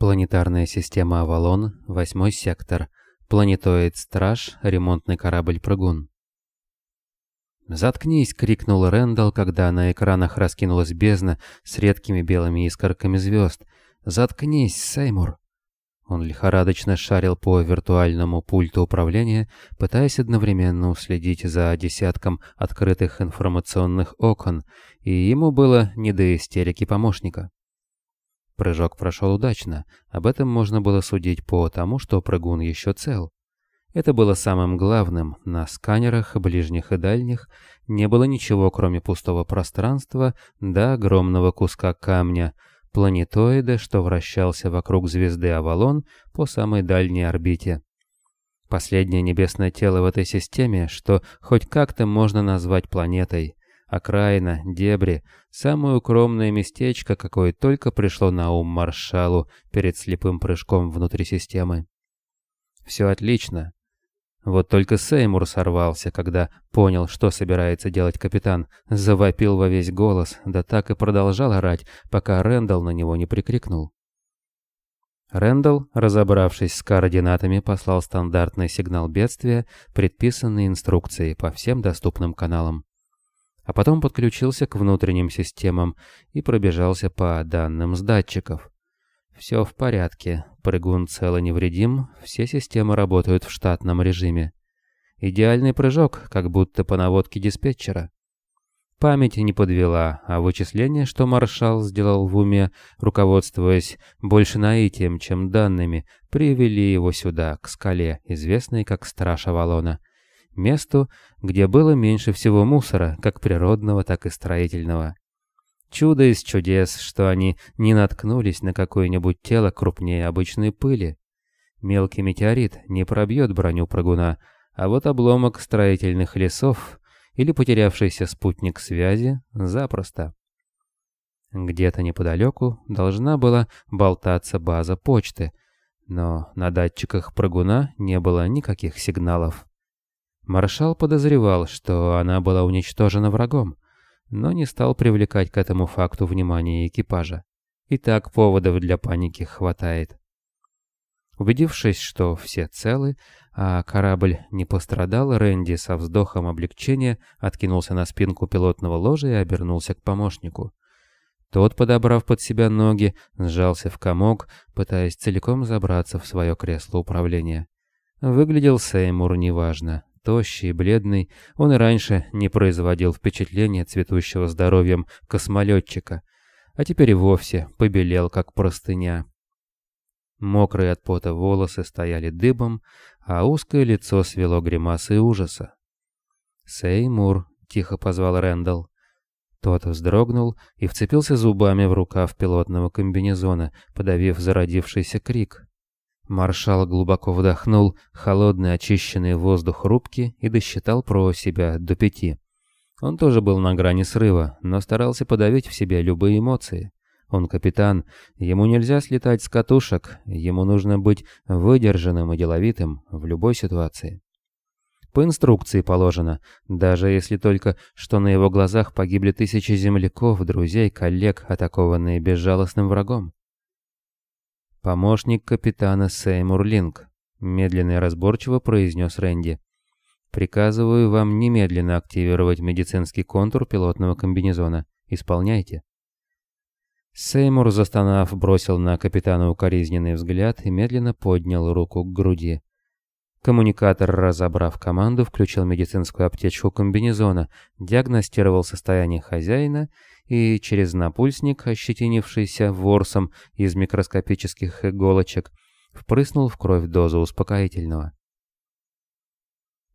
Планетарная система «Авалон», восьмой сектор. Планетоид «Страж», ремонтный корабль «Прыгун». «Заткнись!» — крикнул Рэндалл, когда на экранах раскинулась бездна с редкими белыми искорками звезд. «Заткнись, Сеймур!» Он лихорадочно шарил по виртуальному пульту управления, пытаясь одновременно уследить за десятком открытых информационных окон, и ему было не до истерики помощника. Прыжок прошел удачно, об этом можно было судить по тому, что прыгун еще цел. Это было самым главным, на сканерах, ближних и дальних, не было ничего, кроме пустого пространства до огромного куска камня, планетоида, что вращался вокруг звезды Авалон по самой дальней орбите. Последнее небесное тело в этой системе, что хоть как-то можно назвать планетой окраина, дебри, самое укромное местечко, какое только пришло на ум маршалу перед слепым прыжком внутри системы. Все отлично. Вот только Сеймур сорвался, когда понял, что собирается делать капитан, завопил во весь голос, да так и продолжал орать, пока Рэндалл на него не прикрикнул. Рэндалл, разобравшись с координатами, послал стандартный сигнал бедствия, предписанный инструкцией по всем доступным каналам а потом подключился к внутренним системам и пробежался по данным с датчиков. Все в порядке, прыгун цел и невредим, все системы работают в штатном режиме. Идеальный прыжок, как будто по наводке диспетчера. Память не подвела, а вычисления, что маршал сделал в уме, руководствуясь больше наитием, чем данными, привели его сюда, к скале, известной как Страж Авалона месту, где было меньше всего мусора, как природного, так и строительного. Чудо из чудес, что они не наткнулись на какое-нибудь тело крупнее обычной пыли. Мелкий метеорит не пробьет броню прыгуна, а вот обломок строительных лесов или потерявшийся спутник связи запросто. Где-то неподалеку должна была болтаться база почты, но на датчиках прыгуна не было никаких сигналов. Маршал подозревал, что она была уничтожена врагом, но не стал привлекать к этому факту внимание экипажа. И так поводов для паники хватает. Убедившись, что все целы, а корабль не пострадал, Рэнди со вздохом облегчения откинулся на спинку пилотного ложа и обернулся к помощнику. Тот, подобрав под себя ноги, сжался в комок, пытаясь целиком забраться в свое кресло управления. Выглядел Сеймур неважно, Тощий бледный, он и раньше не производил впечатления цветущего здоровьем космолетчика, а теперь и вовсе побелел, как простыня. Мокрые от пота волосы стояли дыбом, а узкое лицо свело гримасы ужаса. «Сеймур», — тихо позвал Рэндалл. Тот вздрогнул и вцепился зубами в рукав пилотного комбинезона, подавив зародившийся крик. Маршал глубоко вдохнул холодный очищенный воздух рубки и досчитал про себя до пяти. Он тоже был на грани срыва, но старался подавить в себе любые эмоции. Он капитан, ему нельзя слетать с катушек, ему нужно быть выдержанным и деловитым в любой ситуации. По инструкции положено, даже если только что на его глазах погибли тысячи земляков, друзей, коллег, атакованные безжалостным врагом. «Помощник капитана Сеймур Линк», — медленно и разборчиво произнес Рэнди. «Приказываю вам немедленно активировать медицинский контур пилотного комбинезона. Исполняйте». Сеймур, застонав, бросил на капитана укоризненный взгляд и медленно поднял руку к груди. Коммуникатор, разобрав команду, включил медицинскую аптечку комбинезона, диагностировал состояние хозяина и через напульсник, ощетинившийся ворсом из микроскопических иголочек, впрыснул в кровь дозу успокоительного.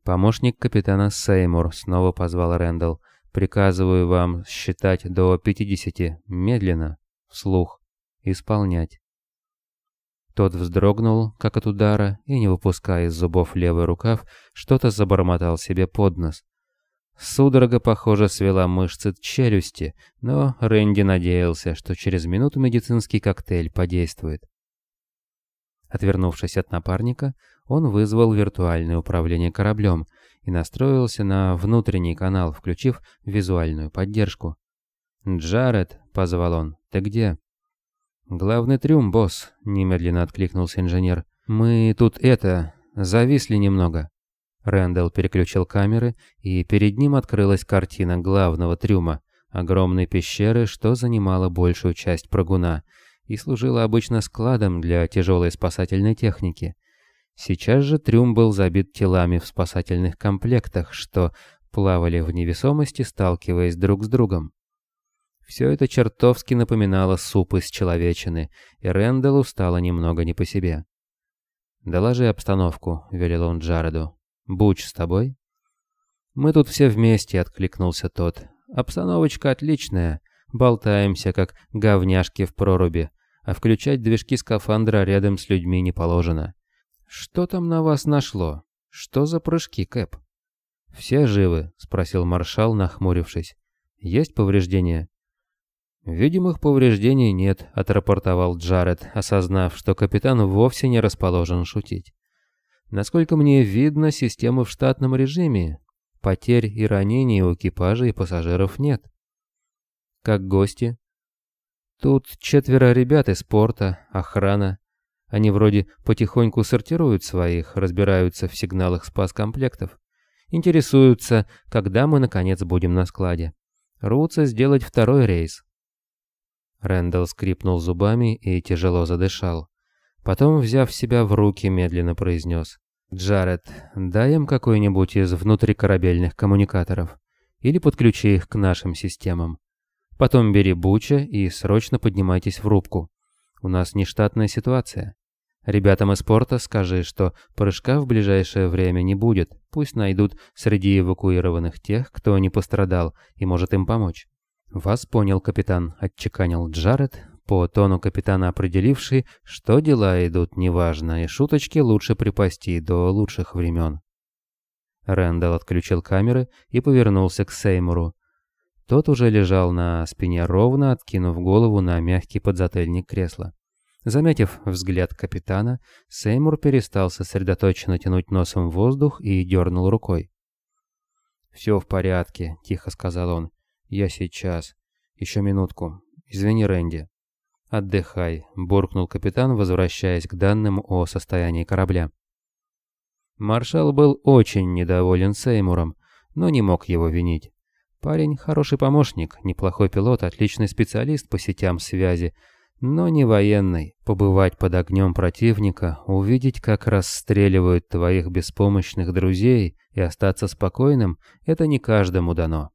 «Помощник капитана Сеймур», — снова позвал Рэндалл. «Приказываю вам считать до пятидесяти, медленно, вслух, исполнять». Тот вздрогнул, как от удара, и, не выпуская из зубов левый рукав, что-то забормотал себе под нос. Судорога, похоже, свела мышцы челюсти, но Рэнди надеялся, что через минуту медицинский коктейль подействует. Отвернувшись от напарника, он вызвал виртуальное управление кораблем и настроился на внутренний канал, включив визуальную поддержку. «Джаред», — позвал он, — «ты где?» «Главный трюм, босс», — немедленно откликнулся инженер. «Мы тут это... зависли немного». Рэндалл переключил камеры, и перед ним открылась картина главного трюма, огромной пещеры, что занимала большую часть прогуна и служила обычно складом для тяжелой спасательной техники. Сейчас же трюм был забит телами в спасательных комплектах, что плавали в невесомости, сталкиваясь друг с другом. Все это чертовски напоминало суп из человечины, и Рэндаллу стало немного не по себе. «Доложи обстановку», — велел он Джареду. «Буч с тобой?» «Мы тут все вместе», — откликнулся тот. «Обстановочка отличная. Болтаемся, как говняшки в проруби, а включать движки скафандра рядом с людьми не положено. Что там на вас нашло? Что за прыжки, Кэп?» «Все живы?» — спросил маршал, нахмурившись. «Есть повреждения?» «Видимых повреждений нет», — отрапортовал Джаред, осознав, что капитан вовсе не расположен шутить. «Насколько мне видно, системы в штатном режиме. Потерь и ранений у экипажа и пассажиров нет». «Как гости?» «Тут четверо ребят из порта, охрана. Они вроде потихоньку сортируют своих, разбираются в сигналах спас-комплектов. Интересуются, когда мы наконец будем на складе. Рвутся сделать второй рейс. Рэндалл скрипнул зубами и тяжело задышал. Потом, взяв себя в руки, медленно произнес. «Джаред, дай им какой-нибудь из внутрикорабельных коммуникаторов. Или подключи их к нашим системам. Потом бери Буча и срочно поднимайтесь в рубку. У нас нештатная ситуация. Ребятам из порта скажи, что прыжка в ближайшее время не будет. Пусть найдут среди эвакуированных тех, кто не пострадал и может им помочь. «Вас понял, капитан», — отчеканил Джаред, по тону капитана определивший, что дела идут неважно, и шуточки лучше припасти до лучших времен. Рэндалл отключил камеры и повернулся к Сеймуру. Тот уже лежал на спине ровно, откинув голову на мягкий подзатыльник кресла. Заметив взгляд капитана, Сеймур перестал сосредоточенно тянуть носом воздух и дернул рукой. «Все в порядке», — тихо сказал он. «Я сейчас. Еще минутку. Извини, Рэнди». «Отдыхай», — буркнул капитан, возвращаясь к данным о состоянии корабля. Маршал был очень недоволен Сеймуром, но не мог его винить. Парень хороший помощник, неплохой пилот, отличный специалист по сетям связи, но не военный. Побывать под огнем противника, увидеть, как расстреливают твоих беспомощных друзей и остаться спокойным, это не каждому дано.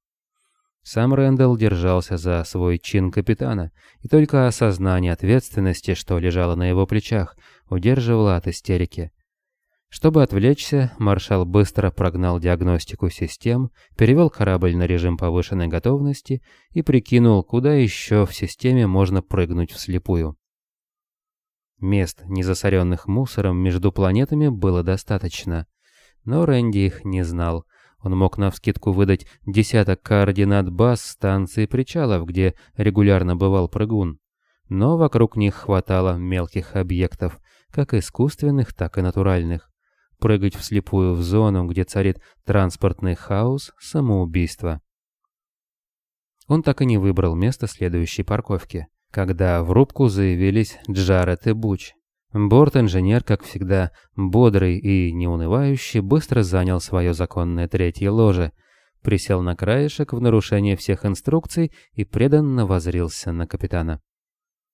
Сам Рэндалл держался за свой чин капитана, и только осознание ответственности, что лежало на его плечах, удерживало от истерики. Чтобы отвлечься, маршал быстро прогнал диагностику систем, перевел корабль на режим повышенной готовности и прикинул, куда еще в системе можно прыгнуть вслепую. Мест, не засоренных мусором между планетами, было достаточно. Но Рэнди их не знал, он мог навскидку выдать десяток координат баз станции причалов, где регулярно бывал прыгун. Но вокруг них хватало мелких объектов, как искусственных, так и натуральных. Прыгать вслепую в зону, где царит транспортный хаос, самоубийство. Он так и не выбрал место следующей парковки, когда в рубку заявились Джаред и Буч. Борт-инженер, как всегда, бодрый и неунывающий, быстро занял свое законное третье ложе, присел на краешек в нарушение всех инструкций и преданно возрился на капитана.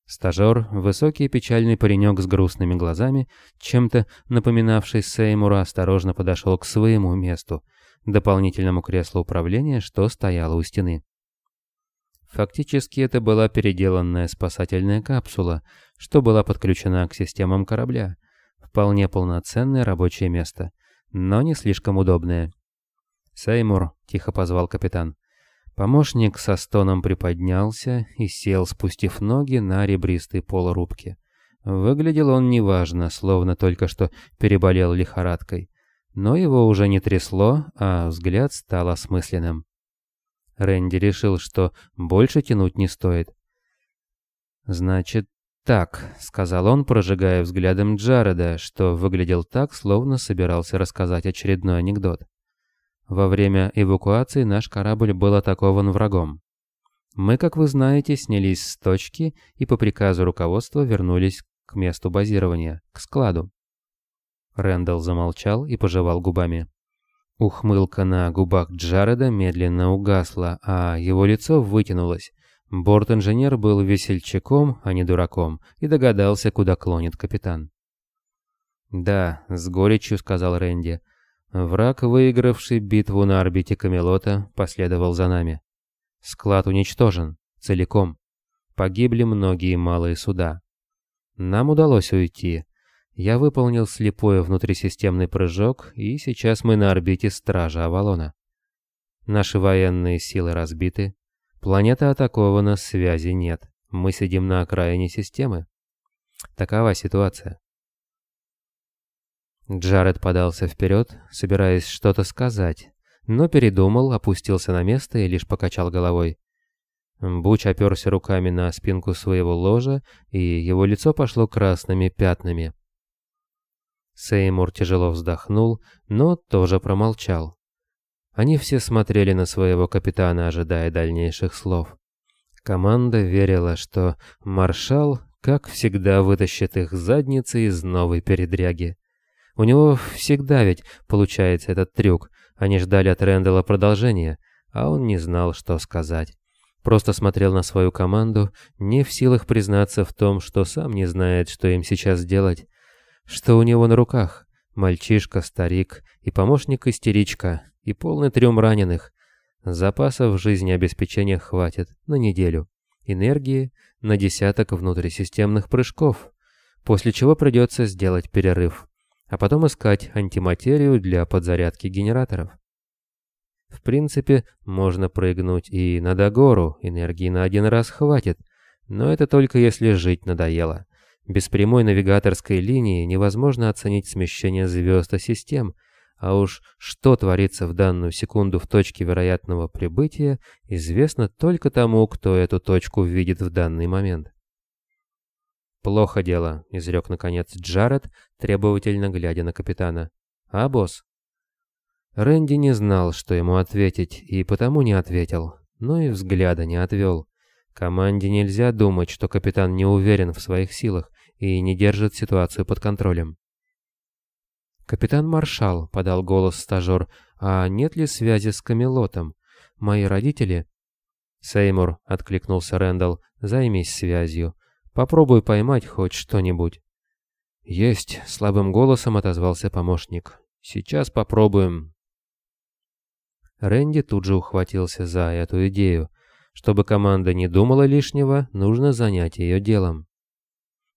Стажер, высокий печальный паренек с грустными глазами, чем-то напоминавший Сеймура, осторожно подошел к своему месту, дополнительному креслу управления, что стояло у стены. Фактически это была переделанная спасательная капсула, что была подключена к системам корабля. Вполне полноценное рабочее место, но не слишком удобное. «Сеймур», — тихо позвал капитан. Помощник со стоном приподнялся и сел, спустив ноги на ребристый пол рубки. Выглядел он неважно, словно только что переболел лихорадкой. Но его уже не трясло, а взгляд стал осмысленным. Рэнди решил, что больше тянуть не стоит. «Значит так», — сказал он, прожигая взглядом Джареда, что выглядел так, словно собирался рассказать очередной анекдот. Во время эвакуации наш корабль был атакован врагом. Мы, как вы знаете, снялись с точки и по приказу руководства вернулись к месту базирования, к складу. Рэндалл замолчал и пожевал губами. Ухмылка на губах Джареда медленно угасла, а его лицо вытянулось. Борт-инженер был весельчаком, а не дураком, и догадался, куда клонит капитан. «Да», — с горечью сказал Рэнди, — «враг, выигравший битву на орбите Камелота, последовал за нами. Склад уничтожен, целиком. Погибли многие малые суда. Нам удалось уйти, я выполнил слепой внутрисистемный прыжок, и сейчас мы на орбите Стража Авалона. Наши военные силы разбиты, планета атакована, связи нет. Мы сидим на окраине системы. Такова ситуация. Джаред подался вперед, собираясь что-то сказать, но передумал, опустился на место и лишь покачал головой. Буч оперся руками на спинку своего ложа, и его лицо пошло красными пятнами. Сеймур тяжело вздохнул, но тоже промолчал. Они все смотрели на своего капитана, ожидая дальнейших слов. Команда верила, что маршал, как всегда, вытащит их задницы из новой передряги. У него всегда ведь получается этот трюк. Они ждали от Рэндала продолжения, а он не знал, что сказать. Просто смотрел на свою команду, не в силах признаться в том, что сам не знает, что им сейчас делать. Что у него на руках? Мальчишка, старик и помощник-истеричка, и полный трюм раненых. Запасов жизнеобеспечения хватит на неделю. Энергии на десяток внутрисистемных прыжков, после чего придется сделать перерыв, а потом искать антиматерию для подзарядки генераторов. В принципе, можно прыгнуть и на Дагору, энергии на один раз хватит, но это только если жить надоело. Без прямой навигаторской линии невозможно оценить смещение звезд и систем, а уж что творится в данную секунду в точке вероятного прибытия, известно только тому, кто эту точку видит в данный момент. «Плохо дело», — изрек наконец Джаред, требовательно глядя на капитана. «А, босс?» Рэнди не знал, что ему ответить, и потому не ответил, но и взгляда не отвел. Команде нельзя думать, что капитан не уверен в своих силах и не держит ситуацию под контролем. «Капитан Маршал», — подал голос стажер, — «а нет ли связи с Камелотом? Мои родители...» «Сеймур», — откликнулся Рэндалл, — «займись связью. Попробуй поймать хоть что-нибудь». «Есть», — слабым голосом отозвался помощник. «Сейчас попробуем». Рэнди тут же ухватился за эту идею. Чтобы команда не думала лишнего, нужно занять ее делом.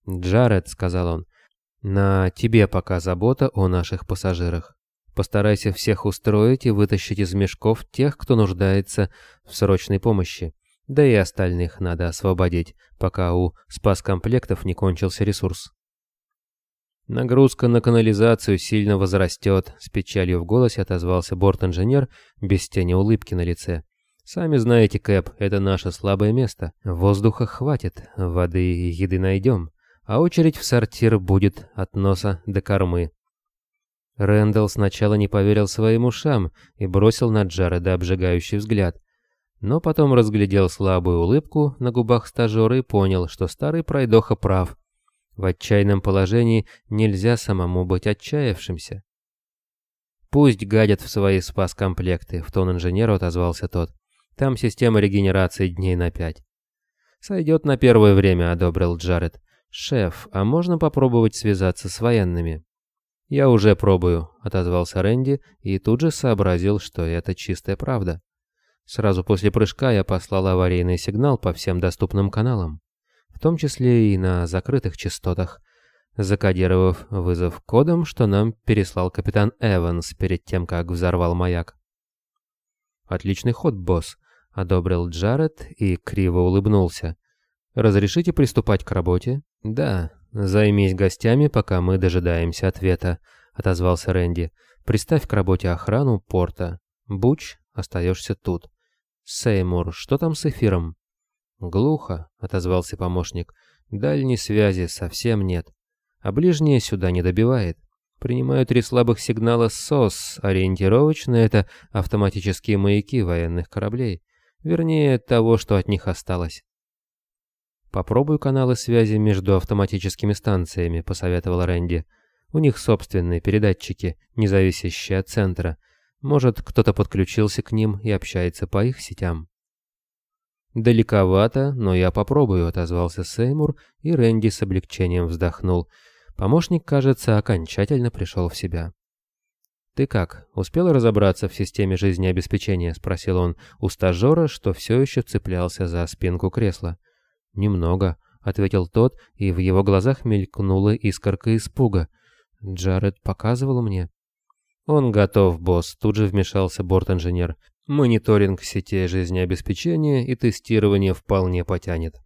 «Джаред», — сказал он, — «на тебе пока забота о наших пассажирах. Постарайся всех устроить и вытащить из мешков тех, кто нуждается в срочной помощи. Да и остальных надо освободить, пока у спаскомплектов не кончился ресурс». «Нагрузка на канализацию сильно возрастет», — с печалью в голосе отозвался борт-инженер без тени улыбки на лице. «Сами знаете, Кэп, это наше слабое место. Воздуха хватит, воды и еды найдем а очередь в сортир будет от носа до кормы. Рэндалл сначала не поверил своим ушам и бросил на Джареда обжигающий взгляд, но потом разглядел слабую улыбку на губах стажера и понял, что старый пройдоха прав. В отчаянном положении нельзя самому быть отчаявшимся. «Пусть гадят в свои спас-комплекты», — в тон инженеру отозвался тот. «Там система регенерации дней на пять». «Сойдет на первое время», — одобрил Джаред. «Шеф, а можно попробовать связаться с военными?» «Я уже пробую», — отозвался Рэнди и тут же сообразил, что это чистая правда. Сразу после прыжка я послал аварийный сигнал по всем доступным каналам, в том числе и на закрытых частотах, закодировав вызов кодом, что нам переслал капитан Эванс перед тем, как взорвал маяк. «Отличный ход, босс», — одобрил Джаред и криво улыбнулся. «Разрешите приступать к работе?» «Да, займись гостями, пока мы дожидаемся ответа», — отозвался Рэнди. «Приставь к работе охрану порта. Буч, остаешься тут. Сеймур, что там с эфиром?» «Глухо», — отозвался помощник. «Дальней связи совсем нет. А ближнее сюда не добивает. Принимаю три слабых сигнала СОС. Ориентировочно это автоматические маяки военных кораблей. Вернее, того, что от них осталось. «Попробуй каналы связи между автоматическими станциями», — посоветовал Рэнди. «У них собственные передатчики, не зависящие от центра. Может, кто-то подключился к ним и общается по их сетям». «Далековато, но я попробую», — отозвался Сеймур, и Рэнди с облегчением вздохнул. Помощник, кажется, окончательно пришел в себя. «Ты как, успел разобраться в системе жизнеобеспечения?» — спросил он у стажера, что все еще цеплялся за спинку кресла. «Немного», — ответил тот, и в его глазах мелькнула искорка испуга. «Джаред показывал мне». «Он готов, босс», — тут же вмешался борт-инженер. «Мониторинг сетей жизнеобеспечения и тестирование вполне потянет».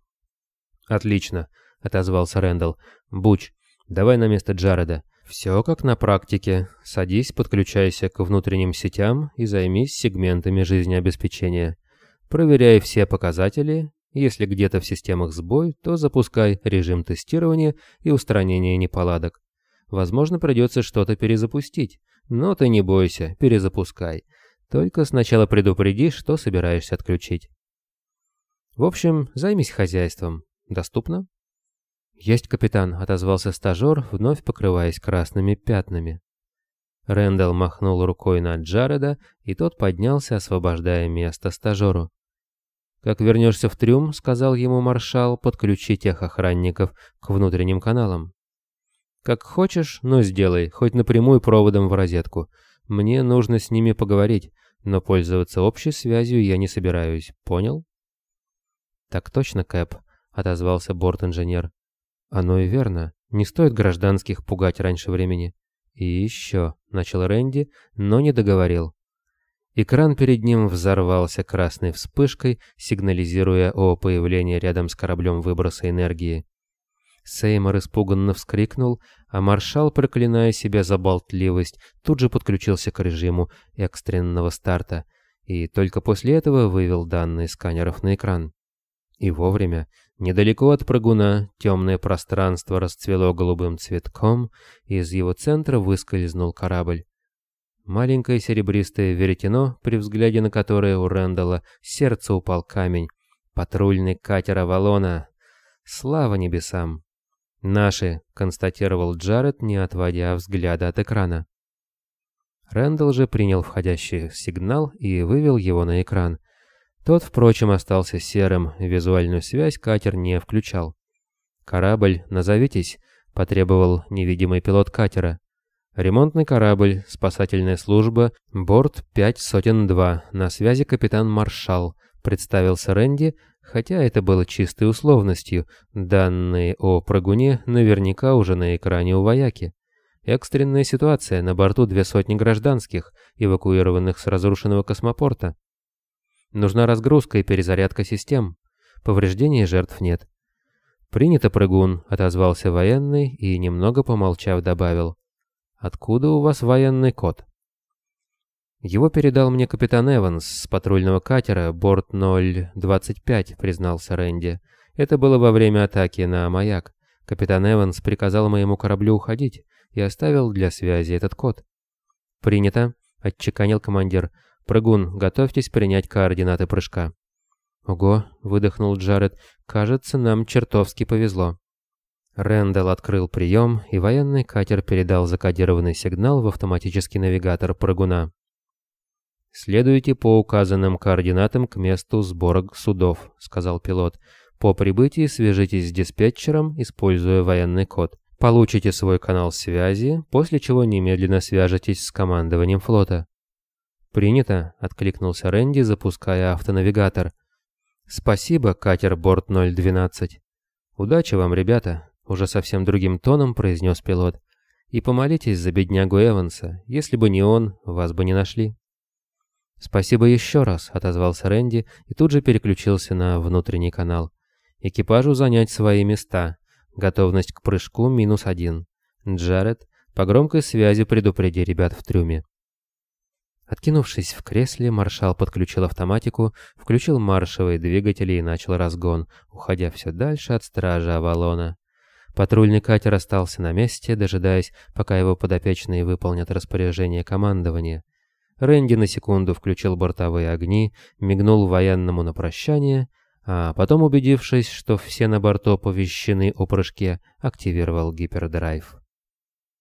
«Отлично», — отозвался Рэндалл. «Буч, давай на место Джареда. Все как на практике. Садись, подключайся к внутренним сетям и займись сегментами жизнеобеспечения. Проверяй все показатели если где-то в системах сбой, то запускай режим тестирования и устранения неполадок. Возможно, придется что-то перезапустить, но ты не бойся, перезапускай. Только сначала предупреди, что собираешься отключить. В общем, займись хозяйством. Доступно? «Есть, капитан», — отозвался стажер, вновь покрываясь красными пятнами. Рэндалл махнул рукой на Джареда, и тот поднялся, освобождая место стажеру. «Как вернешься в трюм, — сказал ему маршал, — подключи тех охранников к внутренним каналам. Как хочешь, но сделай, хоть напрямую проводом в розетку. Мне нужно с ними поговорить, но пользоваться общей связью я не собираюсь, понял?» «Так точно, Кэп», — отозвался борт-инженер. «Оно и верно. Не стоит гражданских пугать раньше времени». «И еще», — начал Рэнди, но не договорил. Экран перед ним взорвался красной вспышкой, сигнализируя о появлении рядом с кораблем выброса энергии. Сеймор испуганно вскрикнул, а маршал, проклиная себя за болтливость, тут же подключился к режиму экстренного старта и только после этого вывел данные сканеров на экран. И вовремя, недалеко от прыгуна, темное пространство расцвело голубым цветком, и из его центра выскользнул корабль. Маленькое серебристое веретено, при взгляде на которое у Рэндала сердце упал камень. Патрульный катер Авалона. Слава небесам. «Наши», — констатировал Джаред, не отводя взгляда от экрана. Рэндалл же принял входящий сигнал и вывел его на экран. Тот, впрочем, остался серым, визуальную связь катер не включал. «Корабль, назовитесь», — потребовал невидимый пилот катера. Ремонтный корабль, спасательная служба, борт 5 сотен 2, на связи капитан Маршал, представился Рэнди, хотя это было чистой условностью, данные о прыгуне наверняка уже на экране у вояки. Экстренная ситуация, на борту две сотни гражданских, эвакуированных с разрушенного космопорта. Нужна разгрузка и перезарядка систем. Повреждений жертв нет. «Принято, прыгун», — отозвался военный и, немного помолчав, добавил. Откуда у вас военный код?» «Его передал мне капитан Эванс с патрульного катера, борт 025», — признался Рэнди. «Это было во время атаки на маяк. Капитан Эванс приказал моему кораблю уходить и оставил для связи этот код». «Принято», — отчеканил командир. «Прыгун, готовьтесь принять координаты прыжка». «Ого», — выдохнул Джаред, — «кажется, нам чертовски повезло». Рэндалл открыл прием, и военный катер передал закодированный сигнал в автоматический навигатор прыгуна. «Следуйте по указанным координатам к месту сбора судов», — сказал пилот. «По прибытии свяжитесь с диспетчером, используя военный код. Получите свой канал связи, после чего немедленно свяжетесь с командованием флота». «Принято», — откликнулся Рэнди, запуская автонавигатор. «Спасибо, катер Борт 012. Удачи вам, ребята!» Уже совсем другим тоном произнес пилот. И помолитесь за беднягу Эванса. Если бы не он, вас бы не нашли. «Спасибо еще раз», — отозвался Рэнди и тут же переключился на внутренний канал. «Экипажу занять свои места. Готовность к прыжку минус один. Джаред, по громкой связи предупреди ребят в трюме». Откинувшись в кресле, маршал подключил автоматику, включил маршевые двигатели и начал разгон, уходя все дальше от стража Авалона. Патрульный катер остался на месте, дожидаясь, пока его подопечные выполнят распоряжение командования. Рэнди на секунду включил бортовые огни, мигнул военному на прощание, а потом, убедившись, что все на борту оповещены о прыжке, активировал гипердрайв.